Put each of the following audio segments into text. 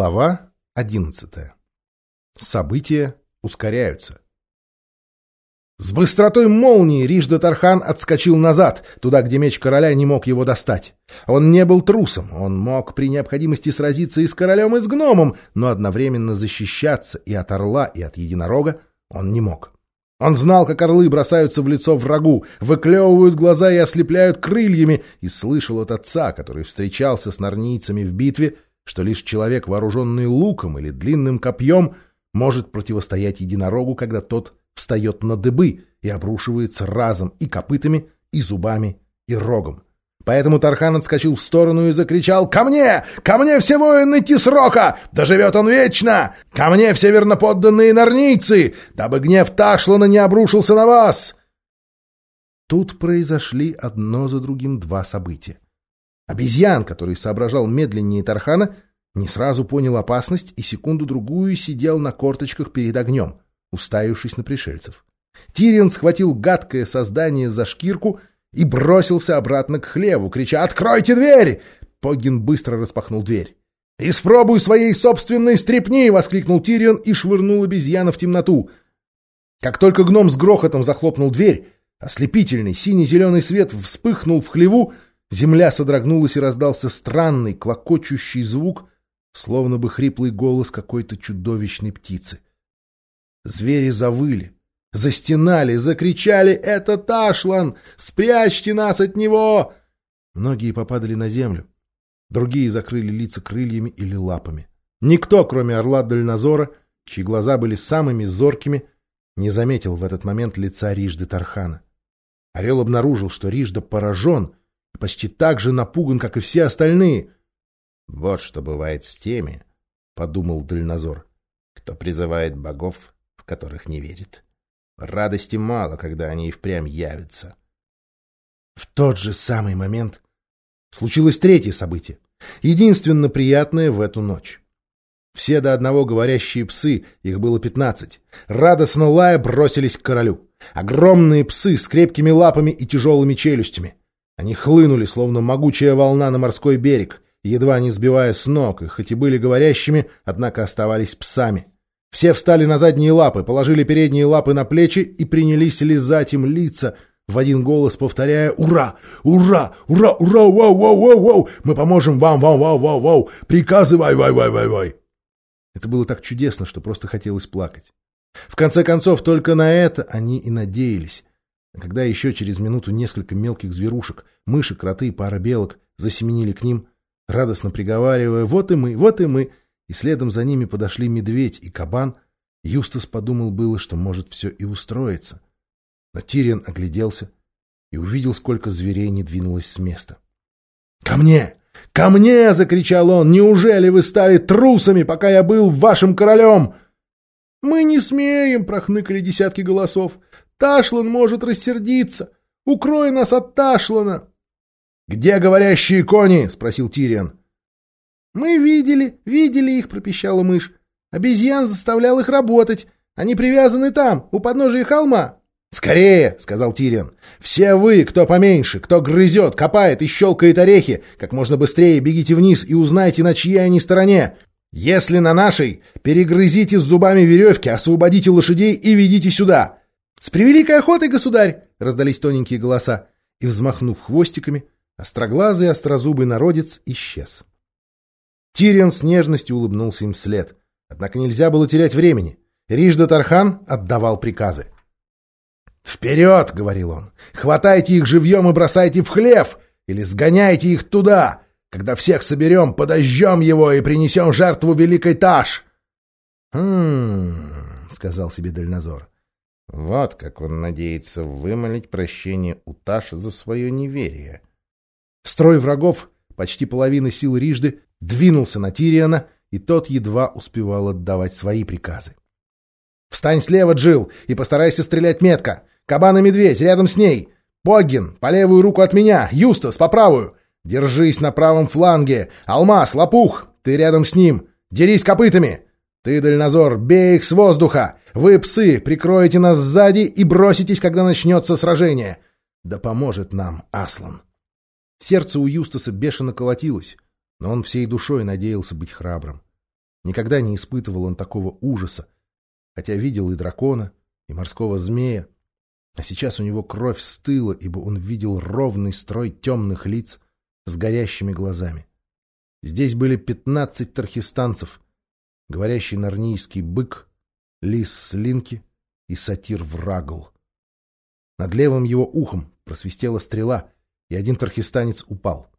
Глава одиннадцатая. События ускоряются. С быстротой молнии Рижда Тархан отскочил назад, туда, где меч короля не мог его достать. Он не был трусом, он мог при необходимости сразиться и с королем, и с гномом, но одновременно защищаться и от орла, и от единорога он не мог. Он знал, как орлы бросаются в лицо врагу, выклевывают глаза и ослепляют крыльями, и слышал от отца, который встречался с нарнийцами в битве, что лишь человек, вооруженный луком или длинным копьем, может противостоять единорогу, когда тот встает на дыбы и обрушивается разом и копытами, и зубами, и рогом. Поэтому Тархан отскочил в сторону и закричал «Ко мне! Ко мне все воины Тисрока! Да живет он вечно! Ко мне все верноподданные нарнийцы! Дабы гнев Ташлана не обрушился на вас!» Тут произошли одно за другим два события. Обезьян, который соображал медленнее Тархана, не сразу понял опасность и секунду-другую сидел на корточках перед огнем, уставившись на пришельцев. Тириан схватил гадкое создание за шкирку и бросился обратно к хлеву, крича «Откройте дверь!» Погин быстро распахнул дверь. «Испробуй своей собственной стрепни!» — воскликнул Тирион и швырнул обезьяна в темноту. Как только гном с грохотом захлопнул дверь, ослепительный синий-зеленый свет вспыхнул в хлеву, Земля содрогнулась и раздался странный, клокочущий звук, словно бы хриплый голос какой-то чудовищной птицы. Звери завыли, застенали, закричали «Это Ташлан! Спрячьте нас от него!» Многие попадали на землю, другие закрыли лица крыльями или лапами. Никто, кроме орла Дальнозора, чьи глаза были самыми зоркими, не заметил в этот момент лица Рижды Тархана. Орел обнаружил, что Рижда поражен — почти так же напуган, как и все остальные. — Вот что бывает с теми, — подумал Дальнозор, — кто призывает богов, в которых не верит. Радости мало, когда они и впрямь явятся. В тот же самый момент случилось третье событие, единственно приятное в эту ночь. Все до одного говорящие псы, их было пятнадцать, радостно лая бросились к королю. Огромные псы с крепкими лапами и тяжелыми челюстями. Они хлынули, словно могучая волна на морской берег, едва не сбивая с ног, и хоть и были говорящими, однако оставались псами. Все встали на задние лапы, положили передние лапы на плечи и принялись лизать им лица, в один голос повторяя «Ура! Ура! Ура! Ура! Вау! Вау! Вау! Вау! Мы поможем вам! Вау! Вау! Вау! Вау! Приказы! Вай! Вай! Вай! Вай! Вай!» Это было так чудесно, что просто хотелось плакать. В конце концов, только на это они и надеялись. Когда еще через минуту несколько мелких зверушек, мыши, кроты и пара белок, засеменили к ним, радостно приговаривая «Вот и мы! Вот и мы!» и следом за ними подошли медведь и кабан, Юстас подумал было, что может все и устроиться. Но Тириан огляделся и увидел, сколько зверей не двинулось с места. «Ко мне! Ко мне!» — закричал он. «Неужели вы стали трусами, пока я был вашим королем?» «Мы не смеем!» — прохныкали десятки голосов. Ташлан может рассердиться. Укрой нас от Ташлана. — Где говорящие кони? — спросил Тириан. — Мы видели, видели их, — пропищала мышь. Обезьян заставлял их работать. Они привязаны там, у подножия холма. «Скорее!» — сказал Тириан. «Все вы, кто поменьше, кто грызет, копает и щелкает орехи, как можно быстрее бегите вниз и узнайте, на чьей они стороне. Если на нашей, перегрызите зубами веревки, освободите лошадей и ведите сюда. «С превеликой охотой, государь!» — раздались тоненькие голоса, и, взмахнув хвостиками, остроглазый острозубый народец исчез. Тириан с нежностью улыбнулся им вслед. Однако нельзя было терять времени. Рижда Тархан отдавал приказы. «Вперед!» — говорил он. «Хватайте их живьем и бросайте в хлев! Или сгоняйте их туда! Когда всех соберем, подожжем его и принесем жертву Великой Таш!» «Хм...» — сказал себе Дальнозор. Вот как он надеется вымолить прощение у Таши за свое неверие. Строй врагов, почти половина сил Рижды, двинулся на Тириана, и тот едва успевал отдавать свои приказы. «Встань слева, Джил, и постарайся стрелять метко! Кабан и медведь рядом с ней! Поггин, по левую руку от меня! Юстас, по правую! Держись на правом фланге! Алмаз, лопух, ты рядом с ним! Дерись копытами! Ты, Дальнозор, бей их с воздуха! Вы, псы, прикроете нас сзади и броситесь, когда начнется сражение. Да поможет нам Аслан. Сердце у Юстаса бешено колотилось, но он всей душой надеялся быть храбрым. Никогда не испытывал он такого ужаса, хотя видел и дракона, и морского змея. А сейчас у него кровь стыла, ибо он видел ровный строй темных лиц с горящими глазами. Здесь были пятнадцать тархистанцев, говорящий нарнийский бык, лис Слинки и сатир Врагл. Над левым его ухом просвистела стрела, и один тархистанец упал.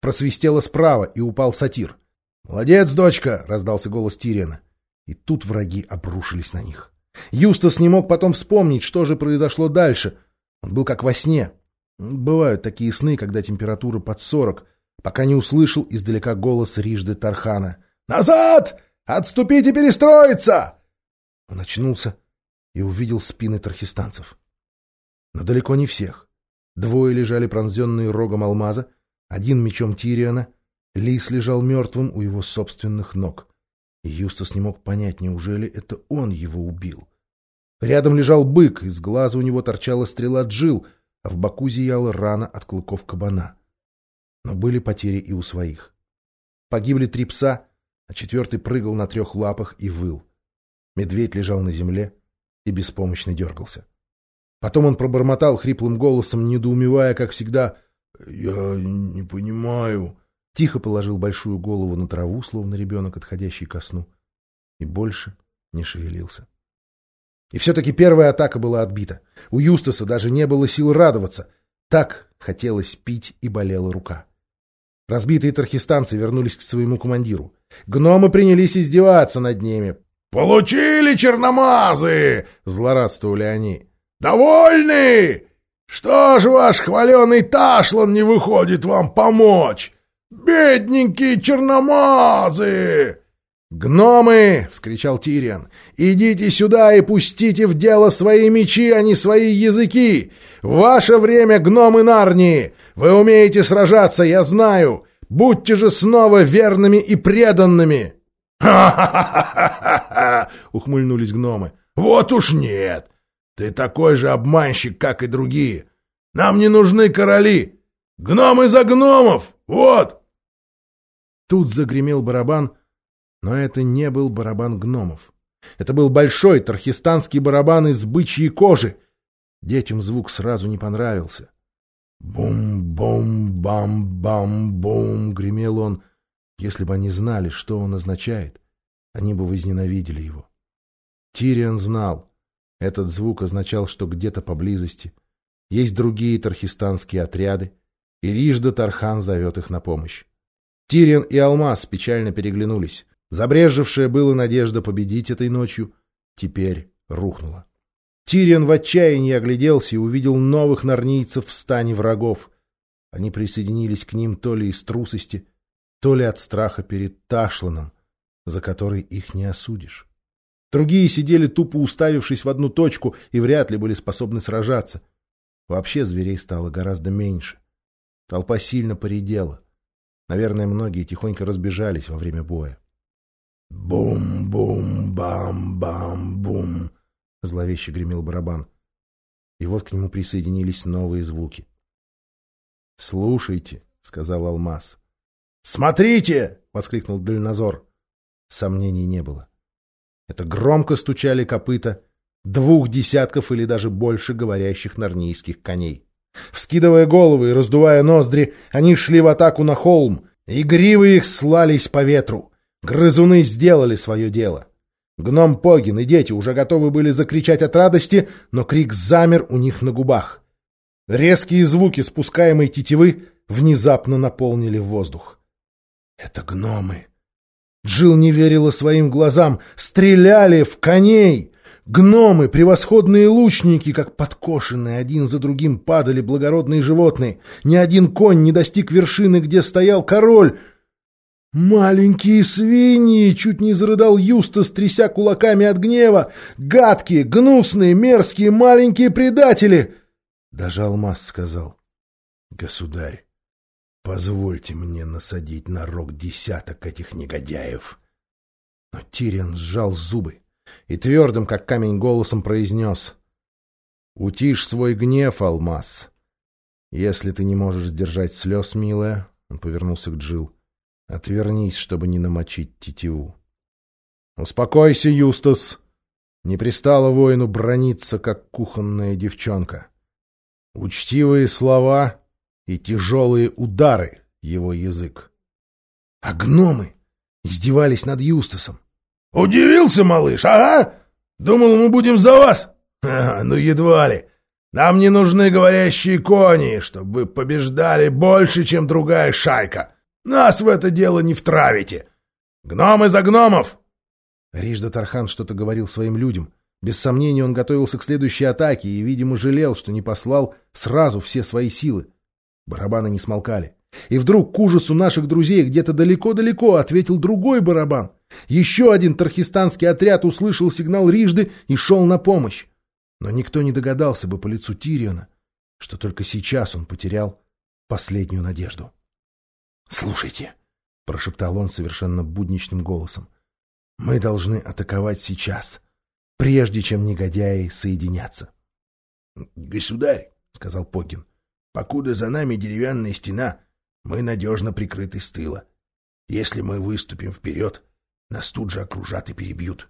Просвистела справа, и упал сатир. «Молодец, дочка!» — раздался голос Тириана. И тут враги обрушились на них. Юстас не мог потом вспомнить, что же произошло дальше. Он был как во сне. Бывают такие сны, когда температура под сорок, пока не услышал издалека голос Рижды Тархана. «Назад! Отступить и перестроиться!» Он очнулся и увидел спины тархистанцев. Но далеко не всех. Двое лежали пронзенные рогом алмаза, один мечом Тириана, Лис лежал мертвым у его собственных ног. И Юстас не мог понять, неужели это он его убил. Рядом лежал бык, из глаза у него торчала стрела джил, а в боку зияла рана от клыков кабана. Но были потери и у своих. Погибли три пса, а четвертый прыгал на трех лапах и выл. Медведь лежал на земле и беспомощно дергался. Потом он пробормотал хриплым голосом, недоумевая, как всегда, «Я не понимаю». Тихо положил большую голову на траву, словно ребенок, отходящий ко сну, и больше не шевелился. И все-таки первая атака была отбита. У Юстаса даже не было сил радоваться. Так хотелось пить и болела рука. Разбитые тархистанцы вернулись к своему командиру. Гномы принялись издеваться над ними. «Получили черномазы!» — злорадствовали они. «Довольны? Что ж ваш хваленый Ташлан не выходит вам помочь? Бедненькие черномазы!» «Гномы!» — вскричал Тириан. «Идите сюда и пустите в дело свои мечи, а не свои языки! Ваше время, гномы Нарнии! Вы умеете сражаться, я знаю! Будьте же снова верными и преданными!» «Ха-ха-ха-ха-ха!» — ухмыльнулись гномы. «Вот уж нет! Ты такой же обманщик, как и другие! Нам не нужны короли! Гномы за гномов! Вот!» Тут загремел барабан, но это не был барабан гномов. Это был большой тархистанский барабан из бычьей кожи. Детям звук сразу не понравился. «Бум-бум-бам-бам-бум!» — гремел он. Если бы они знали, что он означает, они бы возненавидели его. Тириан знал. Этот звук означал, что где-то поблизости есть другие тархистанские отряды, и Рижда Тархан зовет их на помощь. Тириан и Алмаз печально переглянулись. Забрежевшая была надежда победить этой ночью, теперь рухнула. Тириан в отчаянии огляделся и увидел новых нарнийцев в стане врагов. Они присоединились к ним то ли из трусости, то ли от страха перед Ташланом, за который их не осудишь. Другие сидели тупо уставившись в одну точку и вряд ли были способны сражаться. Вообще зверей стало гораздо меньше. Толпа сильно поредела. Наверное, многие тихонько разбежались во время боя. «Бум-бум-бам-бам-бум!» — зловеще гремел барабан. И вот к нему присоединились новые звуки. «Слушайте», — сказал Алмаз. «Смотрите!» — воскликнул Дальнозор. Сомнений не было. Это громко стучали копыта двух десятков или даже больше говорящих нарнийских коней. Вскидывая головы и раздувая ноздри, они шли в атаку на холм, и гривы их слались по ветру. Грызуны сделали свое дело. Гном Погин и дети уже готовы были закричать от радости, но крик замер у них на губах. Резкие звуки спускаемой тетивы внезапно наполнили воздух. Это гномы. Джил не верила своим глазам. Стреляли в коней! Гномы, превосходные лучники, как подкошенные, один за другим падали благородные животные. Ни один конь не достиг вершины, где стоял король. «Маленькие свиньи!» — чуть не зарыдал Юстас, тряся кулаками от гнева. «Гадкие, гнусные, мерзкие, маленькие предатели!» Даже Алмаз сказал. «Государь, позвольте мне насадить на рог десяток этих негодяев». Но Тириан сжал зубы и твердым, как камень, голосом произнес. «Утишь свой гнев, Алмаз. Если ты не можешь сдержать слез, милая...» Он повернулся к Джилл. Отвернись, чтобы не намочить тетиву. Успокойся, Юстас. Не пристало воину брониться, как кухонная девчонка. Учтивые слова и тяжелые удары — его язык. А гномы издевались над Юстасом. — Удивился, малыш, ага? Думал, мы будем за вас? А, ну, едва ли. Нам не нужны говорящие кони, чтобы вы побеждали больше, чем другая шайка. Нас в это дело не втравите. Гномы за гномов! Рижда Тархан что-то говорил своим людям. Без сомнения, он готовился к следующей атаке и, видимо, жалел, что не послал сразу все свои силы. Барабаны не смолкали. И вдруг к ужасу наших друзей где-то далеко-далеко ответил другой барабан. Еще один тархистанский отряд услышал сигнал Рижды и шел на помощь. Но никто не догадался бы по лицу Тириона, что только сейчас он потерял последнюю надежду. «Слушайте», — прошептал он совершенно будничным голосом, — «мы должны атаковать сейчас, прежде чем негодяи соединятся». «Государь», — сказал Покин, — «покуда за нами деревянная стена, мы надежно прикрыты с тыла. Если мы выступим вперед, нас тут же окружат и перебьют».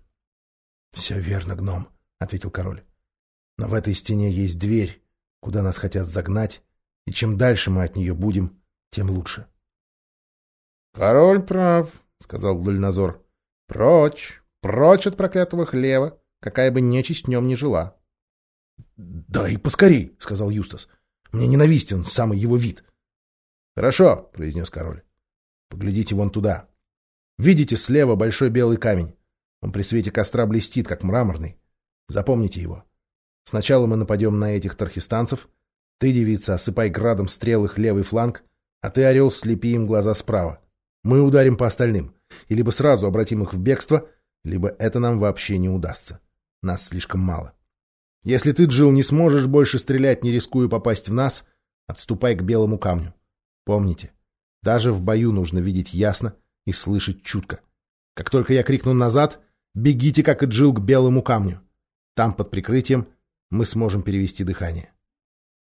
«Все верно, гном», — ответил король. «Но в этой стене есть дверь, куда нас хотят загнать, и чем дальше мы от нее будем, тем лучше». «Король прав», — сказал Дульназор. «Прочь, прочь от проклятого хлева, какая бы нечисть в нем ни жила». «Да и поскорей», — сказал Юстас. «Мне ненавистен самый его вид». «Хорошо», — произнес король. «Поглядите вон туда. Видите слева большой белый камень? Он при свете костра блестит, как мраморный. Запомните его. Сначала мы нападем на этих тархистанцев. Ты, девица, осыпай градом стрел их левый фланг, а ты, орел, слепи им глаза справа. Мы ударим по остальным. И либо сразу обратим их в бегство, либо это нам вообще не удастся. Нас слишком мало. Если ты, Джил, не сможешь больше стрелять, не рискуя попасть в нас, отступай к белому камню. Помните, даже в бою нужно видеть ясно и слышать чутко. Как только я крикну «назад», бегите, как и Джил, к белому камню. Там, под прикрытием, мы сможем перевести дыхание.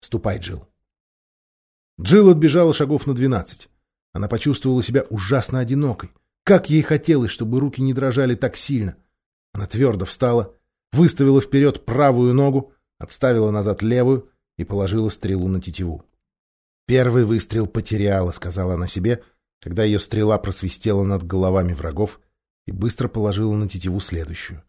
Ступай, Джил. Джил отбежала шагов на двенадцать. Она почувствовала себя ужасно одинокой. Как ей хотелось, чтобы руки не дрожали так сильно. Она твердо встала, выставила вперед правую ногу, отставила назад левую и положила стрелу на тетиву. «Первый выстрел потеряла», — сказала она себе, когда ее стрела просвистела над головами врагов и быстро положила на тетиву следующую.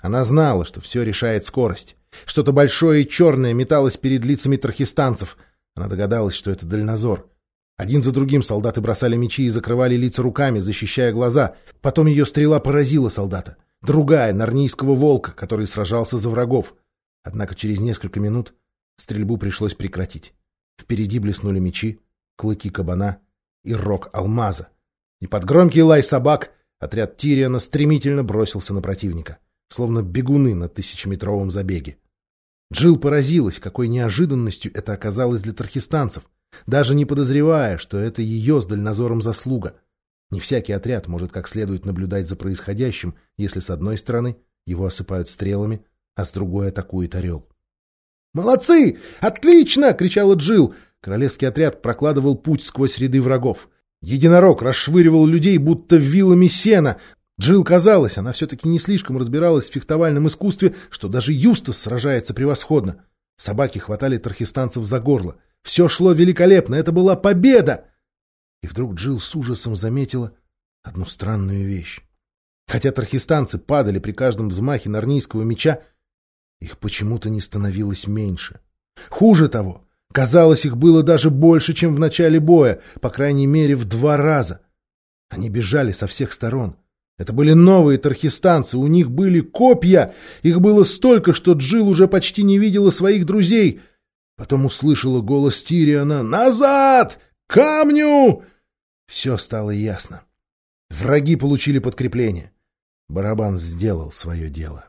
Она знала, что все решает скорость. Что-то большое и черное металось перед лицами трахистанцев. Она догадалась, что это дальнозор. Один за другим солдаты бросали мечи и закрывали лица руками, защищая глаза. Потом ее стрела поразила солдата. Другая, нарнийского волка, который сражался за врагов. Однако через несколько минут стрельбу пришлось прекратить. Впереди блеснули мечи, клыки кабана и рог алмаза. И под громкий лай собак отряд Тириана стремительно бросился на противника, словно бегуны на тысячеметровом забеге. Джил поразилась, какой неожиданностью это оказалось для тархистанцев — даже не подозревая, что это ее с дальнозором заслуга. Не всякий отряд может как следует наблюдать за происходящим, если с одной стороны его осыпают стрелами, а с другой атакует орел. «Молодцы! Отлично!» — кричала Джил. Королевский отряд прокладывал путь сквозь ряды врагов. Единорог расшвыривал людей, будто вилами сена. Джил казалось, она все-таки не слишком разбиралась в фехтовальном искусстве, что даже Юстас сражается превосходно. Собаки хватали тархистанцев за горло. Все шло великолепно, это была победа! И вдруг Джилл с ужасом заметила одну странную вещь. Хотя тархистанцы падали при каждом взмахе нарнийского меча, их почему-то не становилось меньше. Хуже того, казалось, их было даже больше, чем в начале боя, по крайней мере, в два раза. Они бежали со всех сторон. Это были новые тархистанцы, у них были копья. Их было столько, что Джил уже почти не видела своих друзей — Потом услышала голос Тириана «Назад! Камню!» Все стало ясно. Враги получили подкрепление. Барабан сделал свое дело.